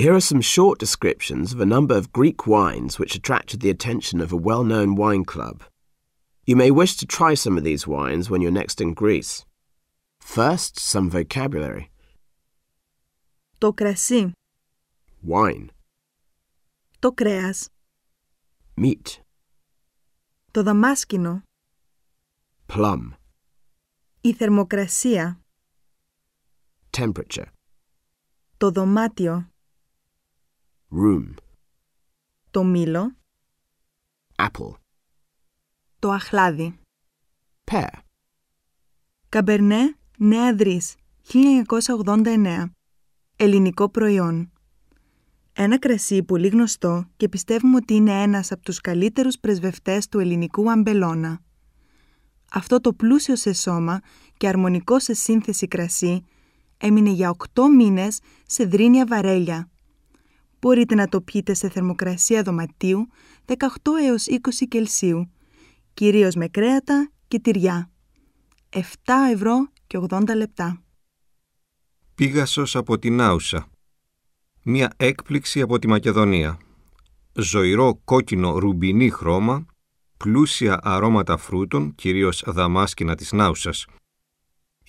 Here are some short descriptions of a number of Greek wines which attracted the attention of a well known wine club. You may wish to try some of these wines when you're next in Greece. First, some vocabulary. Το κρασί. Wine, Το κρέας. meat, Το δαμάσκηνο. plum, Η θερμοκρασία. temperature, Το δωμάτιο. Room, Το μήλο. apple, Το αχλάδι. pear, Καμπερνέ Νέα Δρύς, 1989. Ελληνικό προϊόν. Ένα κρασί πολύ γνωστό και πιστεύουμε ότι είναι ένας από τους καλύτερους πρεσβευτές του ελληνικού αμπελώνα. Αυτό το πλούσιο σε σώμα και αρμονικό σε σύνθεση κρασί έμεινε για 8 μήνες σε δρύνια βαρέλια. Μπορείτε να το πιείτε σε θερμοκρασία δωματίου 18 έως 20 Κελσίου, κυρίως με κρέατα και τυριά. 7 ευρώ και 80 λεπτά. Πίγασος από την Άουσα. Μία έκπληξη από τη Μακεδονία. Ζωηρό κόκκινο ρουμπινί χρώμα, πλούσια αρώματα φρούτων, κυρίως δαμάσκηνα της Νάουσας.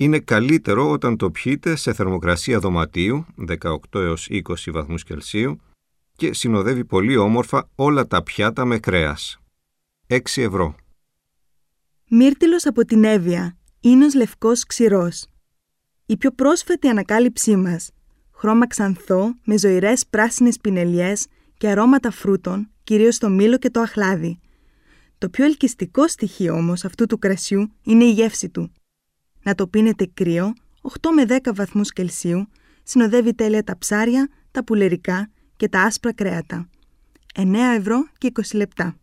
Είναι καλύτερο όταν το πιείτε σε θερμοκρασία δωματίου, 18 έως 20 βαθμούς Κελσίου, και συνοδεύει πολύ όμορφα όλα τα πιάτα με κρέας. 6 ευρώ. Μύρτιλος από την Εύβοια, ίνος λευκός ξηρός. Η πιο πρόσφατη ανακάλυψή μας. Χρώμα ξανθό με ζωηρές πράσινες πινελιές και αρώματα φρούτων, κυρίως το μήλο και το αχλάδι. Το πιο ελκυστικό στοιχείο όμως αυτού του κρασιού είναι η γεύση του. Να το πίνετε κρύο, 8 με 10 βαθμούς Κελσίου, συνοδεύει τέλεια τα ψάρια, τα πουλερικά και τα άσπρα κρέατα. 9 ευρώ και 20 λεπτά.